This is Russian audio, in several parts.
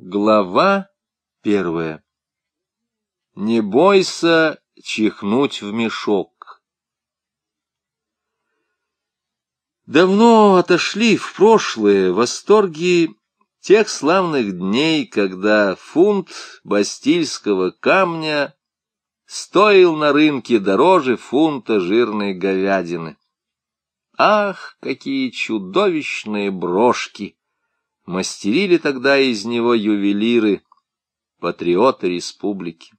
Глава первая. Не бойся чихнуть в мешок. Давно отошли в прошлое восторги тех славных дней, когда фунт бастильского камня стоил на рынке дороже фунта жирной говядины. Ах, какие чудовищные брошки! Мастерили тогда из него ювелиры, патриоты республики.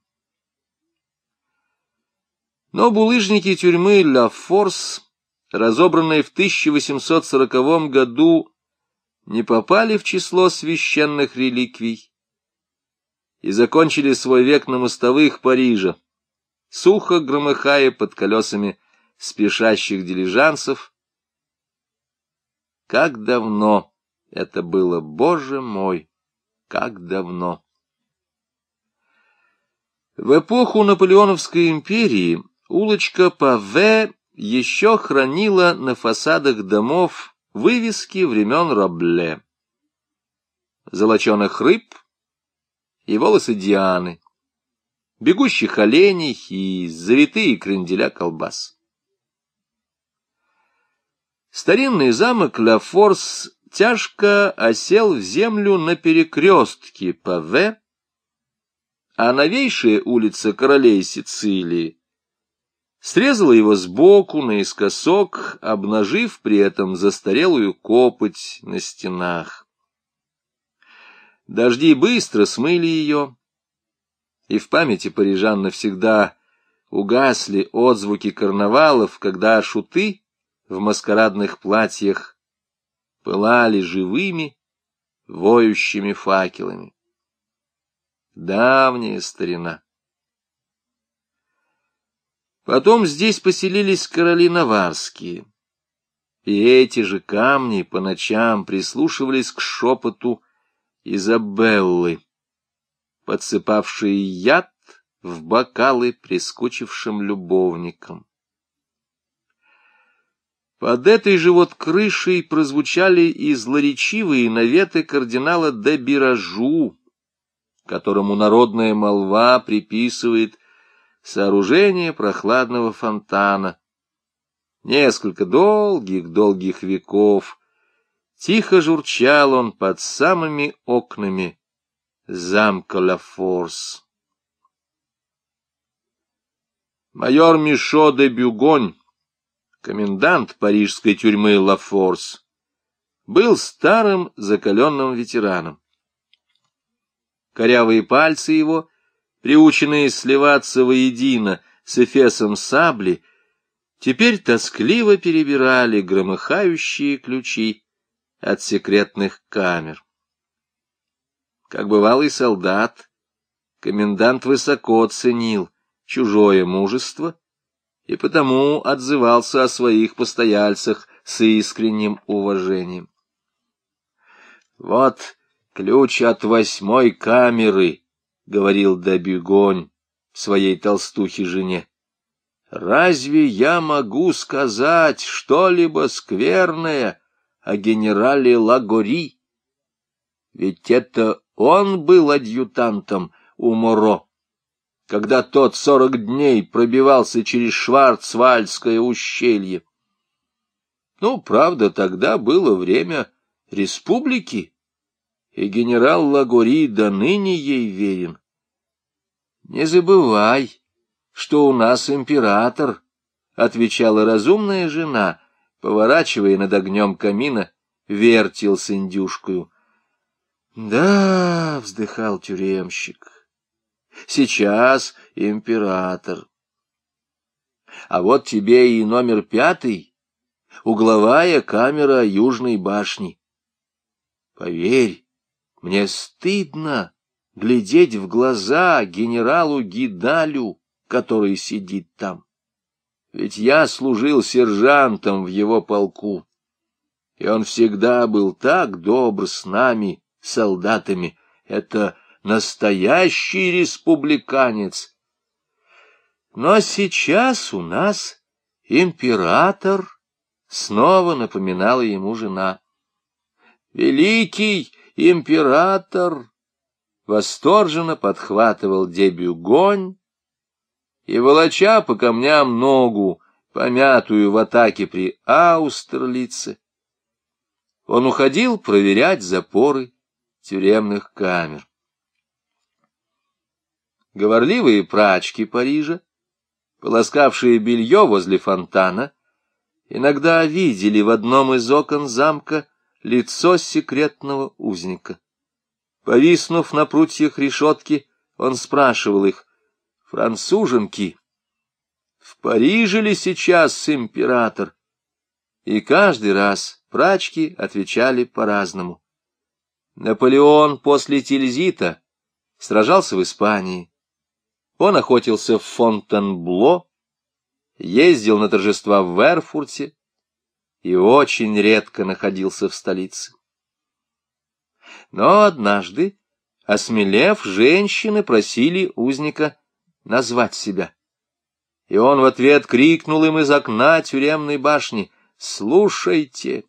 Но булыжники тюрьмы Ла Форс, разобранные в 1840 году, не попали в число священных реликвий и закончили свой век на мостовых Парижа, сухо громыхая под колесами спешащих дилижансов. Как давно! Это было, боже мой, как давно. В эпоху Наполеоновской империи улочка Паве еще хранила на фасадах домов вывески времен Рабле. Золоченых рыб и волосы Дианы, бегущих оленей и завитые кренделя колбас. Старинный замок Ла Форс тяжко осел в землю на перекрестке Паве, а новейшая улица королей Сицилии срезала его сбоку наискосок, обнажив при этом застарелую копоть на стенах. Дожди быстро смыли ее, и в памяти парижан навсегда угасли отзвуки карнавалов, когда шуты в маскарадных платьях пылали живыми, воющими факелами. Давняя старина. Потом здесь поселились короли наварские, и эти же камни по ночам прислушивались к шепоту Изабеллы, подсыпавшие яд в бокалы прискучившим любовникам. Под этой же вот крышей прозвучали и злоречивые наветы кардинала де Биражу, которому народная молва приписывает сооружение прохладного фонтана. Несколько долгих-долгих веков тихо журчал он под самыми окнами замка Ла Форс. Майор Мишо де Бюгонь комендант парижской тюрьмы Лафорс, был старым закаленным ветераном. Корявые пальцы его, приученные сливаться воедино с эфесом сабли, теперь тоскливо перебирали громыхающие ключи от секретных камер. Как бывалый солдат, комендант высоко ценил чужое мужество и потому отзывался о своих постояльцах с искренним уважением. «Вот ключ от восьмой камеры», — говорил Добюгонь своей толстухе жене. «Разве я могу сказать что-либо скверное о генерале Лагори? Ведь это он был адъютантом у Моро когда тот сорок дней пробивался через Шварцвальдское ущелье. Ну, правда, тогда было время республики, и генерал Лагори до ныне ей верен. Не забывай, что у нас император, — отвечала разумная жена, поворачивая над огнем камина, вертел с индюшкою. — Да, — вздыхал тюремщик, — Сейчас император. А вот тебе и номер пятый, угловая камера Южной башни. Поверь, мне стыдно глядеть в глаза генералу Гидалю, который сидит там. Ведь я служил сержантом в его полку, и он всегда был так добр с нами, солдатами. Это настоящий республиканец. Но сейчас у нас император, снова напоминала ему жена. Великий император, восторженно подхватывал дебюгонь и, волоча по камням ногу, помятую в атаке при Аустерлице, он уходил проверять запоры тюремных камер. Говорливые прачки Парижа, полоскавшие белье возле фонтана, иногда видели в одном из окон замка лицо секретного узника. Повиснув на прутьях решетки, он спрашивал их, «Француженки, в Париже ли сейчас император?» И каждый раз прачки отвечали по-разному. Наполеон после Тильзита сражался в Испании. Он охотился в Фонтенбло, ездил на торжества в Эрфурте и очень редко находился в столице. Но однажды, осмелев, женщины просили узника назвать себя. И он в ответ крикнул им из окна тюремной башни «Слушайте!»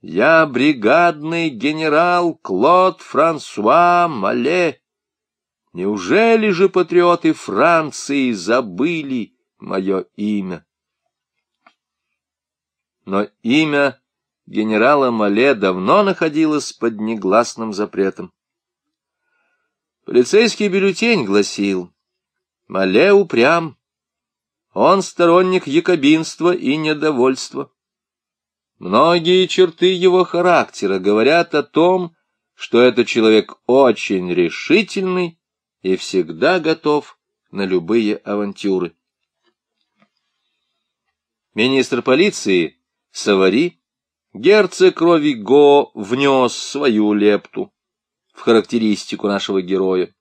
Я бригадный генерал Клод Франсуа Мале. Неужели же патриоты Франции забыли мое имя? Но имя генерала Мале давно находилось под негласным запретом. Полицейский бюллетень гласил, Мале упрям, он сторонник якобинства и недовольства. Многие черты его характера говорят о том, что этот человек очень решительный и всегда готов на любые авантюры. Министр полиции Савари, герцог крови Го, внес свою лепту в характеристику нашего героя.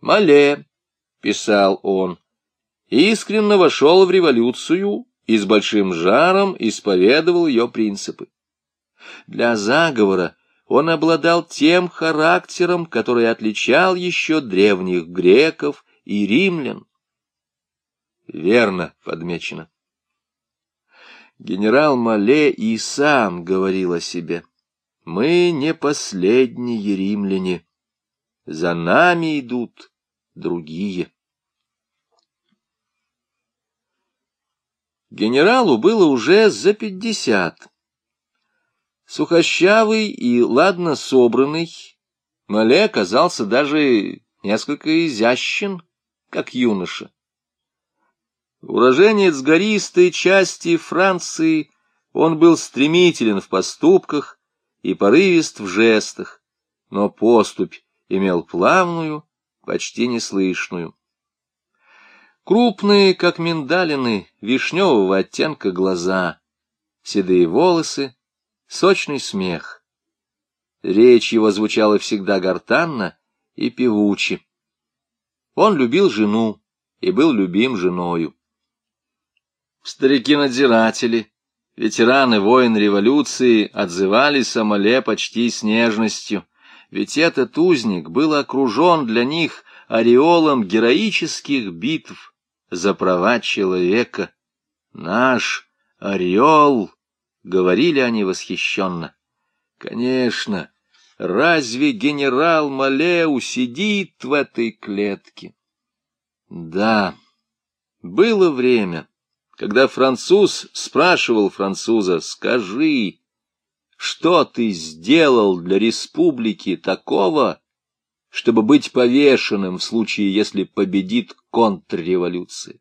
«Мале», — писал он, — искренне вошел в революцию и с большим жаром исповедовал ее принципы. Для заговора он обладал тем характером, который отличал еще древних греков и римлян. Верно подмечено. Генерал Мале и сам говорил о себе. Мы не последние римляне. За нами идут другие. Генералу было уже за пятьдесят. Сухощавый и ладно собранный, Мале казался даже несколько изящен, как юноша. Уроженец гористой части Франции, он был стремителен в поступках и порывист в жестах, но поступь имел плавную, почти неслышную. Крупные, как миндалины, вишневого оттенка глаза, седые волосы, сочный смех. Речь его звучала всегда гортанно и певуче. Он любил жену и был любим женою. Старики-надзиратели, ветераны войн революции отзывались о Мале почти с нежностью, ведь этот узник был окружен для них ореолом героических битв за права человека. Наш орел, — говорили они восхищенно. Конечно, разве генерал Малеу сидит в этой клетке? Да, было время когда француз спрашивал француза, «Скажи, что ты сделал для республики такого, чтобы быть повешенным в случае, если победит контрреволюция?»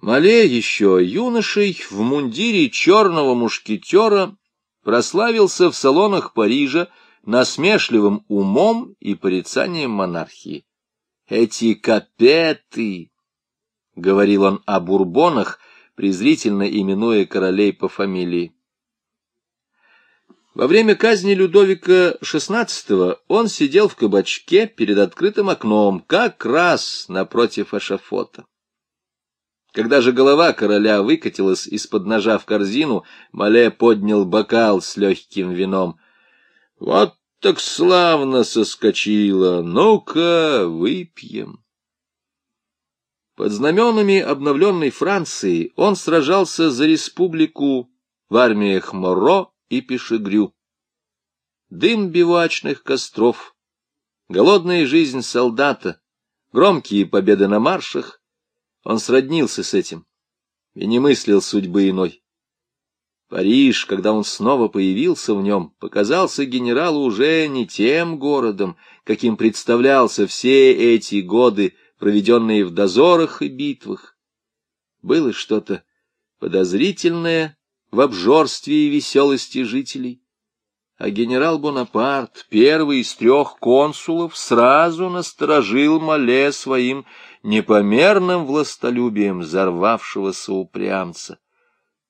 Мале еще юношей в мундире черного мушкетера прославился в салонах Парижа насмешливым умом и порицанием монархии. Эти капеты, — говорил он о бурбонах, презрительно именуя королей по фамилии. Во время казни Людовика XVI он сидел в кабачке перед открытым окном, как раз напротив эшафота. Когда же голова короля выкатилась из-под ножа в корзину, Мале поднял бокал с легким вином. — Вот так славно соскочило! Ну-ка, выпьем! Под знаменами обновленной Франции он сражался за республику в армиях Моро и Пешегрю. дым бивачных костров, голодная жизнь солдата, громкие победы на маршах. Он сроднился с этим и не мыслил судьбы иной. Париж, когда он снова появился в нем, показался генералу уже не тем городом, каким представлялся все эти годы, проведенные в дозорах и битвах. Было что-то подозрительное в обжорстве и веселости жителей. А генерал Бонапарт, первый из трех консулов, сразу насторожил Мале своим непомерным властолюбием взорвавшегося упрямца.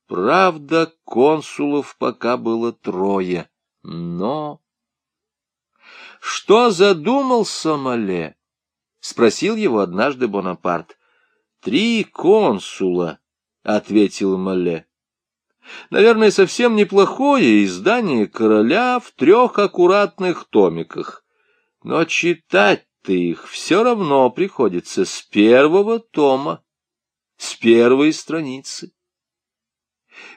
Правда, консулов пока было трое, но... — Что задумался Мале? — спросил его однажды Бонапарт. — Три консула, — ответил Мале. Наверное, совсем неплохое издание короля в трех аккуратных томиках. Но читать-то их все равно приходится с первого тома, с первой страницы.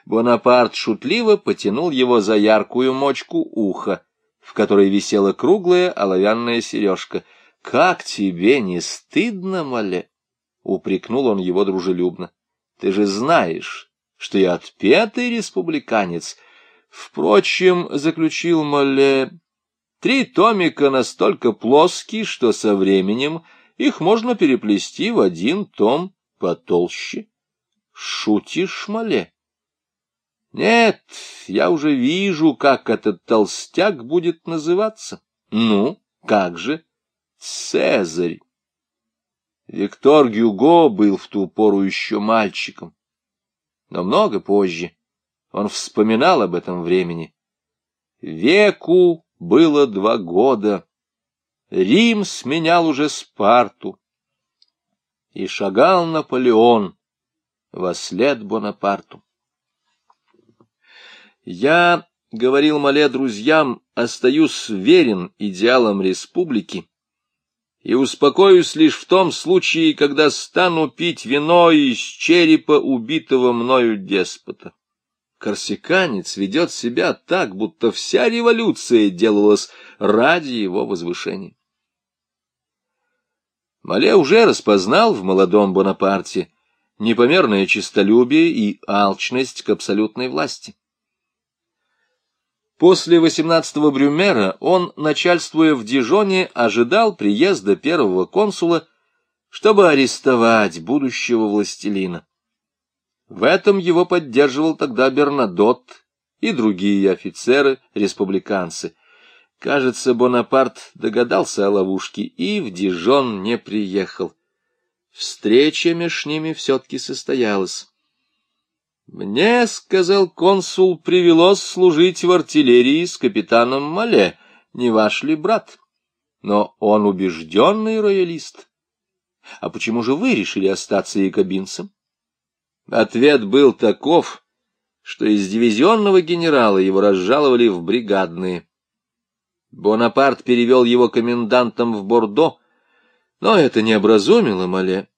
Бонапарт шутливо потянул его за яркую мочку уха, в которой висела круглая оловянная сережка. — Как тебе не стыдно, Мале? — упрекнул он его дружелюбно. — Ты же знаешь, что я отпетый республиканец. Впрочем, — заключил Мале, — три томика настолько плоские, что со временем их можно переплести в один том потолще. Шутишь, Мале? Нет, я уже вижу, как этот толстяк будет называться. Ну, как же? Цезарь. Виктор Гюго был в ту пору еще мальчиком. Но много позже он вспоминал об этом времени. Веку было два года. Рим сменял уже Спарту. И шагал Наполеон во след Бонапарту. Я, — говорил Мале друзьям, — остаюсь верен идеалам республики и успокоюсь лишь в том случае, когда стану пить вино из черепа убитого мною деспота. Корсиканец ведет себя так, будто вся революция делалась ради его возвышения. Мале уже распознал в молодом Бонапарте непомерное честолюбие и алчность к абсолютной власти. После 18-го Брюмера он, начальствуя в Дижоне, ожидал приезда первого консула, чтобы арестовать будущего властелина. В этом его поддерживал тогда Бернадот и другие офицеры-республиканцы. Кажется, Бонапарт догадался о ловушке и в Дижон не приехал. Встреча меж ними все-таки состоялась. «Мне, — сказал консул, — привелось служить в артиллерии с капитаном Мале, не ваш ли брат? Но он убежденный роялист. А почему же вы решили остаться якобинцем?» Ответ был таков, что из дивизионного генерала его разжаловали в бригадные. Бонапарт перевел его комендантом в Бордо, но это не образумило Мале.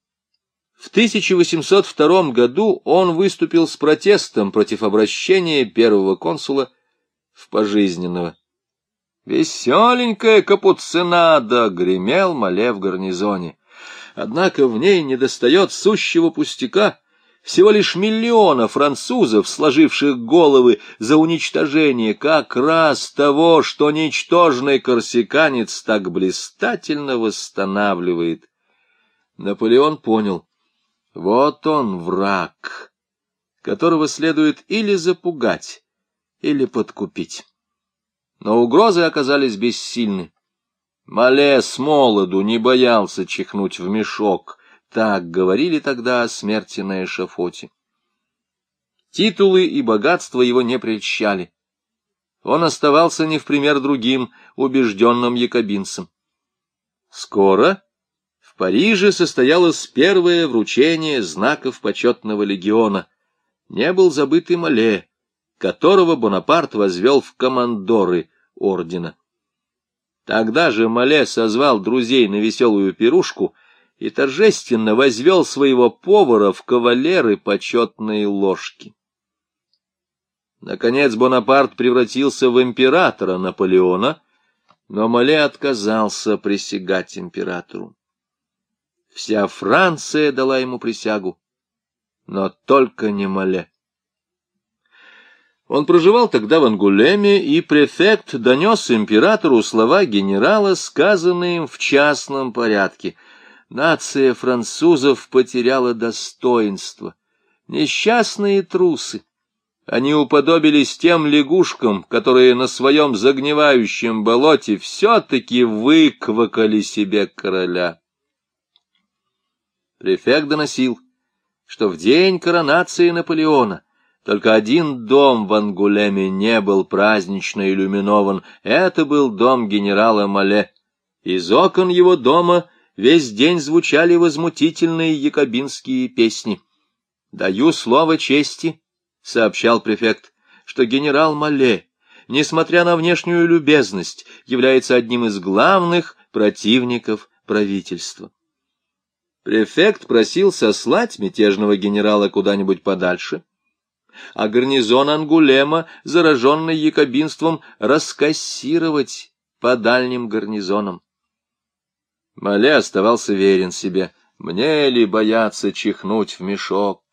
В 1802 году он выступил с протестом против обращения первого консула в пожизненного. «Веселенькая капуцинада!» — гремел Мале в гарнизоне. Однако в ней недостает сущего пустяка. Всего лишь миллиона французов, сложивших головы за уничтожение как раз того, что ничтожный корсиканец так блистательно восстанавливает. Наполеон понял — вот он враг, которого следует или запугать, или подкупить. Но угрозы оказались бессильны. Мале с молоду не боялся чихнуть в мешок, так говорили тогда о смерти на эшафоте. Титулы и богатство его не прельщали. Он оставался не в пример другим, убежденным якобинцем. Скоро в Париже состоялось первое вручение знаков почетного легиона. Не был забыт и Мале, которого Бонапарт возвел в командоры ордена. Тогда же Мале созвал друзей на веселую пирушку и торжественно возвел своего повара в кавалеры почетные ложки. Наконец Бонапарт превратился в императора Наполеона, но Мале отказался присягать императору. Вся Франция дала ему присягу, но только не Мале. Он проживал тогда в Ангулеме, и префект донес императору слова генерала, сказанные им в частном порядке. Нация французов потеряла достоинство. Несчастные трусы. Они уподобились тем лягушкам, которые на своем загнивающем болоте все-таки выквакали себе короля. Префект доносил, что в день коронации Наполеона только один дом в Ангулеме не был празднично иллюминован. Это был дом генерала Мале. Из окон его дома весь день звучали возмутительные якобинские песни. «Даю слово чести», — сообщал префект, — «что генерал Мале, несмотря на внешнюю любезность, является одним из главных противников правительства». Префект просил сослать мятежного генерала куда-нибудь подальше, — а гарнизон Ангулема, зараженный якобинством, раскассировать по дальним гарнизонам. Мале оставался верен себе. Мне ли бояться чихнуть в мешок?